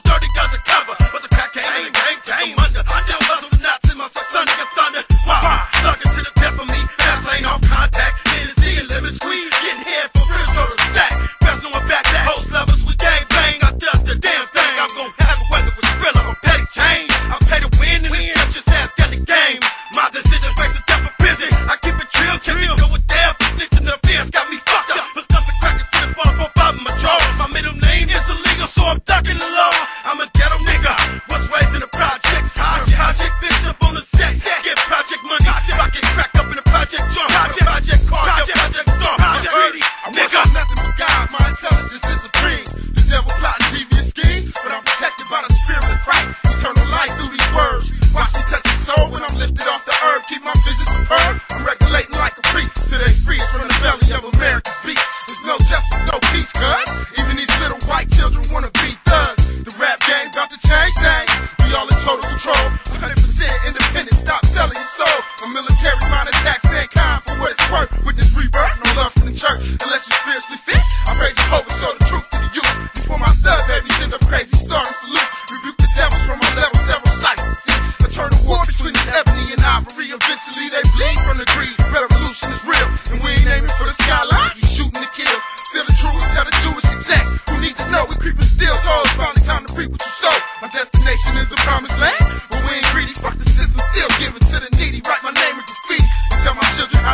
30 guns to cover, but the crackhead ain't maintained. I'm under, I still hustle knots in my socks, son, nigga thunder. 100% independent, stop selling your soul. A military mind attack, stand kind for what it's worth. With this rebirth, no love from the church, unless you spiritually fit. I raise your hope and show the truth to the youth. Before my thug babies end up crazy, starting for loot. Rebuke the devils from my level, several sights to see. Eternal war between the ebony and ivory. Eventually they bleed from the greed. Revolution is real, and we ain't aiming for the skyline. We shooting to kill. Still the truth tell the Jewish exact. Who need to know? We creeping still, so it's finally time to reap what you sow. My destination is the promised land.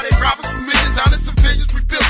They rob us from millions. Honest civilians rebuild